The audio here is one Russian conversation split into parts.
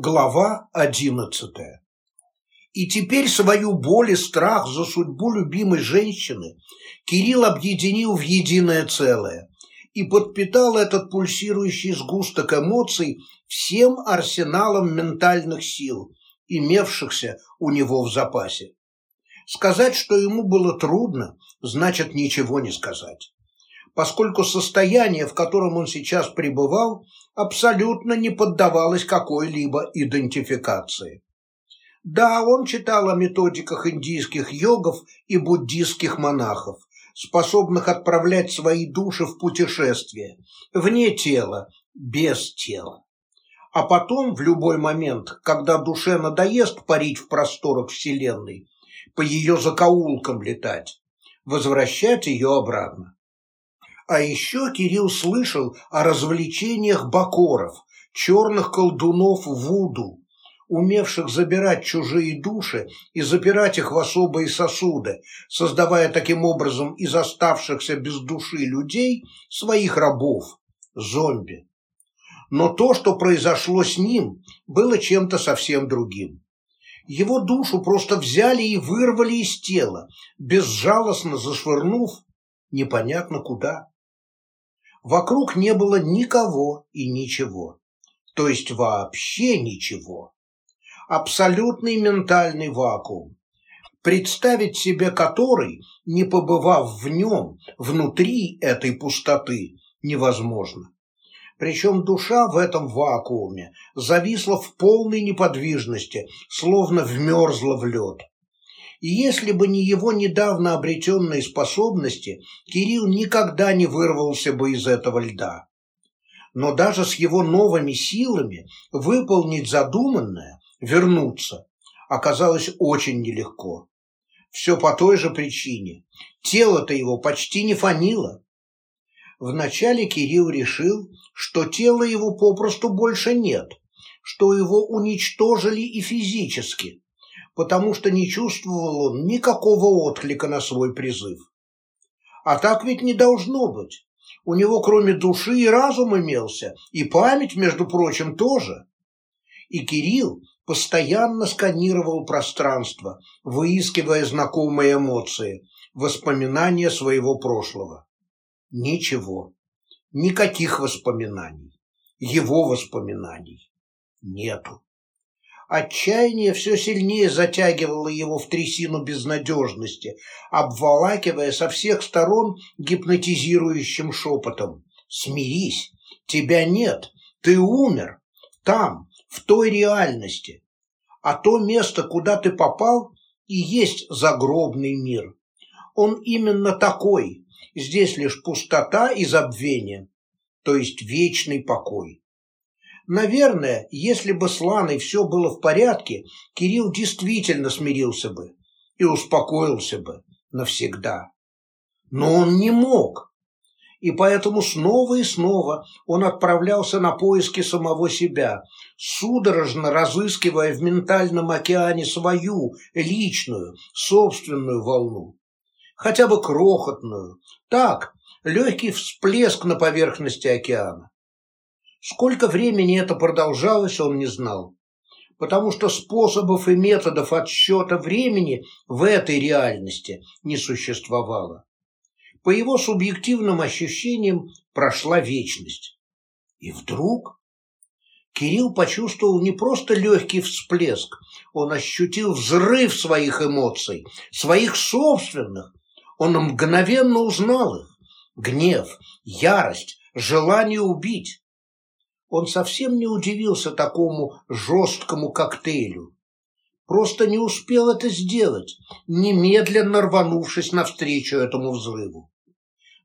Глава одиннадцатая. И теперь свою боль и страх за судьбу любимой женщины Кирилл объединил в единое целое и подпитал этот пульсирующий сгусток эмоций всем арсеналом ментальных сил, имевшихся у него в запасе. Сказать, что ему было трудно, значит ничего не сказать поскольку состояние, в котором он сейчас пребывал, абсолютно не поддавалось какой-либо идентификации. Да, он читал о методиках индийских йогов и буддийских монахов, способных отправлять свои души в путешествие, вне тела, без тела. А потом, в любой момент, когда душе надоест парить в просторах Вселенной, по ее закоулкам летать, возвращать ее обратно. А еще Кирилл слышал о развлечениях бакоров, черных колдунов Вуду, умевших забирать чужие души и запирать их в особые сосуды, создавая таким образом из оставшихся без души людей своих рабов, зомби. Но то, что произошло с ним, было чем-то совсем другим. Его душу просто взяли и вырвали из тела, безжалостно зашвырнув непонятно куда. Вокруг не было никого и ничего. То есть вообще ничего. Абсолютный ментальный вакуум. Представить себе который, не побывав в нем, внутри этой пустоты, невозможно. Причем душа в этом вакууме зависла в полной неподвижности, словно вмерзла в лед. И если бы не его недавно обретенные способности, Кирилл никогда не вырвался бы из этого льда. Но даже с его новыми силами выполнить задуманное, вернуться, оказалось очень нелегко. Все по той же причине. Тело-то его почти не фанило. Вначале Кирилл решил, что тела его попросту больше нет, что его уничтожили и физически, потому что не чувствовал он никакого отклика на свой призыв. А так ведь не должно быть. У него кроме души и разум имелся, и память, между прочим, тоже. И Кирилл постоянно сканировал пространство, выискивая знакомые эмоции, воспоминания своего прошлого. Ничего. Никаких воспоминаний. Его воспоминаний. Нету. Отчаяние все сильнее затягивало его в трясину безнадежности, обволакивая со всех сторон гипнотизирующим шепотом. «Смирись! Тебя нет! Ты умер! Там, в той реальности! А то место, куда ты попал, и есть загробный мир. Он именно такой. Здесь лишь пустота и забвение, то есть вечный покой. Наверное, если бы с Ланой все было в порядке, Кирилл действительно смирился бы и успокоился бы навсегда. Но он не мог. И поэтому снова и снова он отправлялся на поиски самого себя, судорожно разыскивая в ментальном океане свою личную, собственную волну. Хотя бы крохотную. Так, легкий всплеск на поверхности океана. Сколько времени это продолжалось, он не знал, потому что способов и методов отсчета времени в этой реальности не существовало. По его субъективным ощущениям прошла вечность. И вдруг Кирилл почувствовал не просто легкий всплеск, он ощутил взрыв своих эмоций, своих собственных. Он мгновенно узнал их. Гнев, ярость, желание убить он совсем не удивился такому жесткому коктейлю. Просто не успел это сделать, немедленно рванувшись навстречу этому взрыву.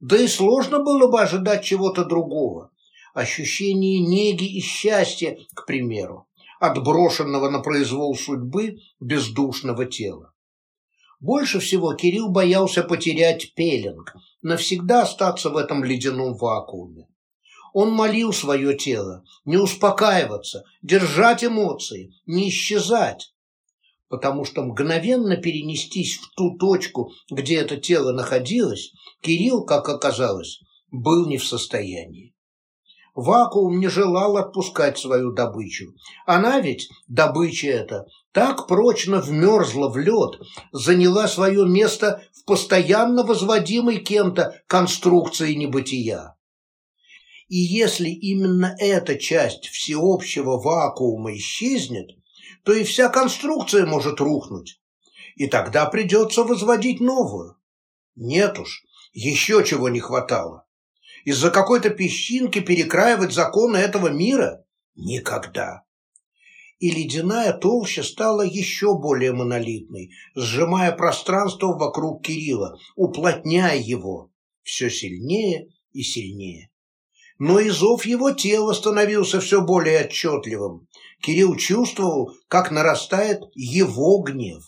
Да и сложно было бы ожидать чего-то другого. Ощущение неги и счастья, к примеру, отброшенного на произвол судьбы бездушного тела. Больше всего Кирилл боялся потерять пеленг, навсегда остаться в этом ледяном вакууме. Он молил свое тело не успокаиваться, держать эмоции, не исчезать, потому что мгновенно перенестись в ту точку, где это тело находилось, Кирилл, как оказалось, был не в состоянии. Вакуум не желал отпускать свою добычу. Она ведь, добыча эта, так прочно вмерзла в лед, заняла свое место в постоянно возводимой кем-то конструкции небытия. И если именно эта часть всеобщего вакуума исчезнет, то и вся конструкция может рухнуть, и тогда придется возводить новую. Нет уж, еще чего не хватало. Из-за какой-то песчинки перекраивать законы этого мира? Никогда. И ледяная толща стала еще более монолитной, сжимая пространство вокруг Кирилла, уплотняя его все сильнее и сильнее. Но и зов его тела становился все более отчетливым. Кирилл чувствовал, как нарастает его гнев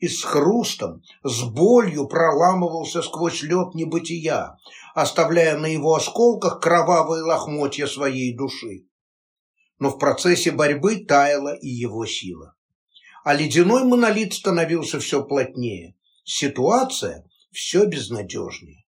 и с хрустом, с болью проламывался сквозь лед небытия, оставляя на его осколках кровавые лохмотья своей души. Но в процессе борьбы таяла и его сила. А ледяной монолит становился все плотнее, ситуация все безнадежнее.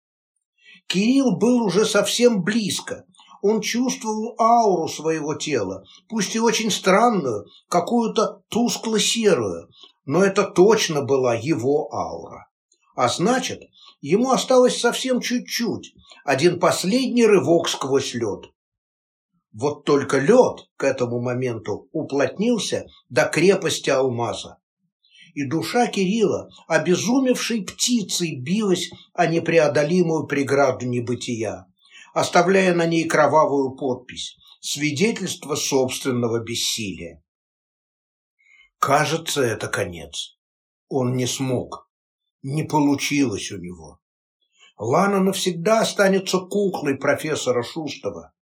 Кирилл был уже совсем близко, он чувствовал ауру своего тела, пусть и очень странную, какую-то тускло-серую, но это точно была его аура. А значит, ему осталось совсем чуть-чуть, один последний рывок сквозь лед. Вот только лед к этому моменту уплотнился до крепости алмаза. И душа Кирилла, обезумевшей птицей, билась о непреодолимую преграду небытия, оставляя на ней кровавую подпись, свидетельство собственного бессилия. Кажется, это конец. Он не смог. Не получилось у него. Лана навсегда останется куклой профессора Шустова.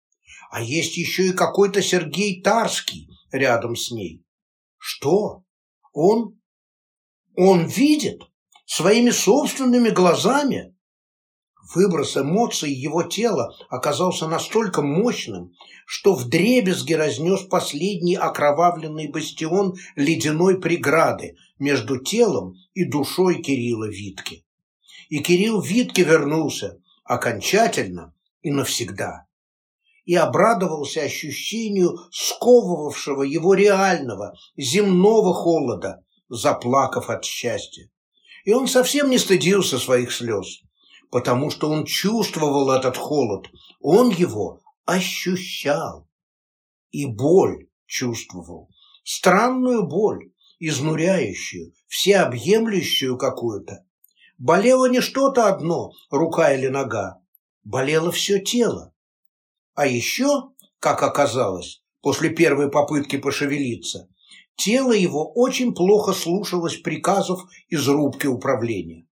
А есть еще и какой-то Сергей Тарский рядом с ней. Что? Он? Он видит? Своими собственными глазами? Выброс эмоций его тела оказался настолько мощным, что вдребезги разнес последний окровавленный бастион ледяной преграды между телом и душой Кирилла Витки. И Кирилл Витке вернулся окончательно и навсегда. И обрадовался ощущению сковывавшего его реального, земного холода, заплакав от счастья. И он совсем не стыдился своих слез потому что он чувствовал этот холод, он его ощущал. И боль чувствовал, странную боль, изнуряющую, всеобъемлющую какую-то. Болело не что-то одно, рука или нога, болело все тело. А еще, как оказалось, после первой попытки пошевелиться, тело его очень плохо слушалось приказов из рубки управления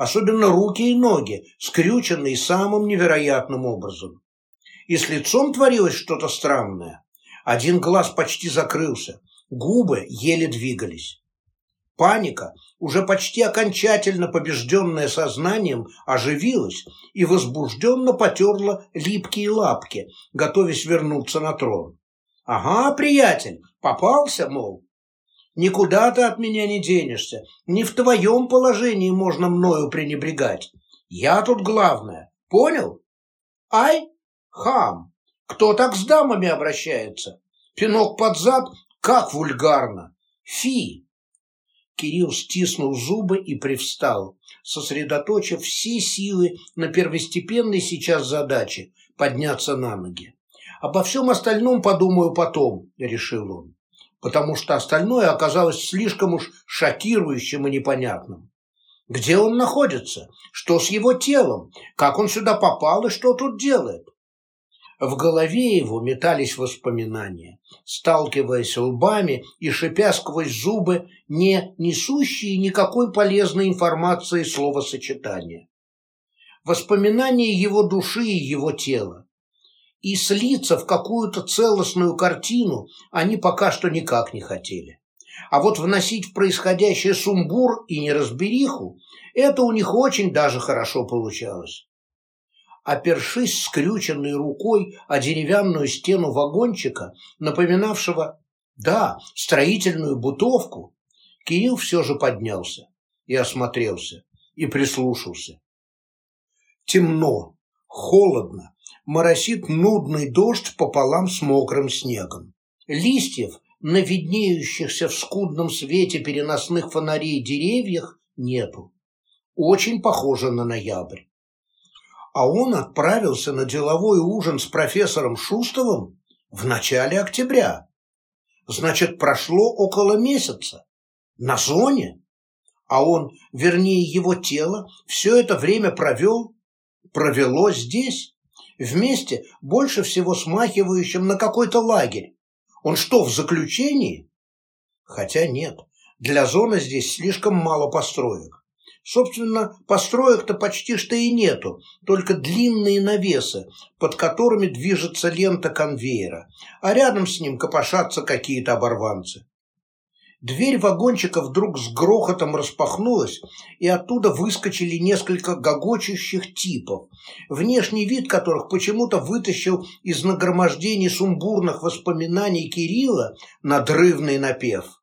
особенно руки и ноги, скрюченные самым невероятным образом. И с лицом творилось что-то странное. Один глаз почти закрылся, губы еле двигались. Паника, уже почти окончательно побежденная сознанием, оживилась и возбужденно потерла липкие лапки, готовясь вернуться на трон. «Ага, приятель, попался, мол, Никуда ты от меня не денешься. Не в твоем положении можно мною пренебрегать. Я тут главное. Понял? Ай, хам, кто так с дамами обращается? Пинок под зад, как вульгарно. Фи. Кирилл стиснул зубы и привстал, сосредоточив все силы на первостепенной сейчас задаче – подняться на ноги. «Обо всем остальном подумаю потом», – решил он потому что остальное оказалось слишком уж шокирующим и непонятным. Где он находится? Что с его телом? Как он сюда попал и что тут делает? В голове его метались воспоминания, сталкиваясь лбами и шипя сквозь зубы не несущие никакой полезной информации словосочетания. Воспоминания его души и его тела, и слиться в какую-то целостную картину они пока что никак не хотели. А вот вносить в происходящее сумбур и неразбериху – это у них очень даже хорошо получалось. Опершись скрюченной рукой о деревянную стену вагончика, напоминавшего, да, строительную бутовку, Кирилл все же поднялся и осмотрелся, и прислушался. Темно, холодно, моросит нудный дождь пополам с мокрым снегом. Листьев на виднеющихся в скудном свете переносных фонарей деревьях нету. Очень похоже на ноябрь. А он отправился на деловой ужин с профессором Шустовым в начале октября. Значит, прошло около месяца. На зоне. А он, вернее, его тело, все это время провел, провело здесь, вместе, больше всего смахивающим на какой-то лагерь. Он что, в заключении? Хотя нет, для зоны здесь слишком мало построек. Собственно, построек-то почти что и нету, только длинные навесы, под которыми движется лента конвейера, а рядом с ним копошатся какие-то оборванцы. Дверь вагончика вдруг с грохотом распахнулась, и оттуда выскочили несколько гогочущих типов, внешний вид которых почему-то вытащил из нагромождений сумбурных воспоминаний Кирилла надрывный напев.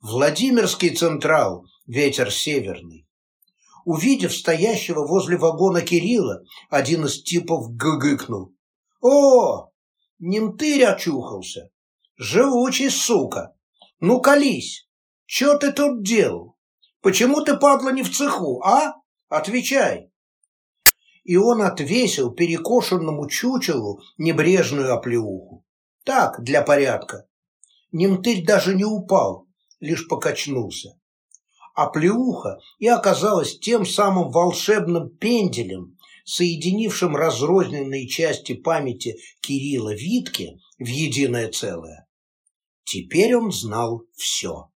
«Владимирский Централ, ветер северный». Увидев стоящего возле вагона Кирилла, один из типов гыгыкнул. «О, немтырь очухался! Живучий, сука! Ну, колись! Че ты тут делал? Почему ты, падла, не в цеху, а? Отвечай!» И он отвесил перекошенному чучелу небрежную оплеуху. Так, для порядка. Немтырь даже не упал, лишь покачнулся а плеуха и оказалась тем самым волшебным пенделем, соединившим разрозненные части памяти Кирилла Витки в единое целое. Теперь он знал все.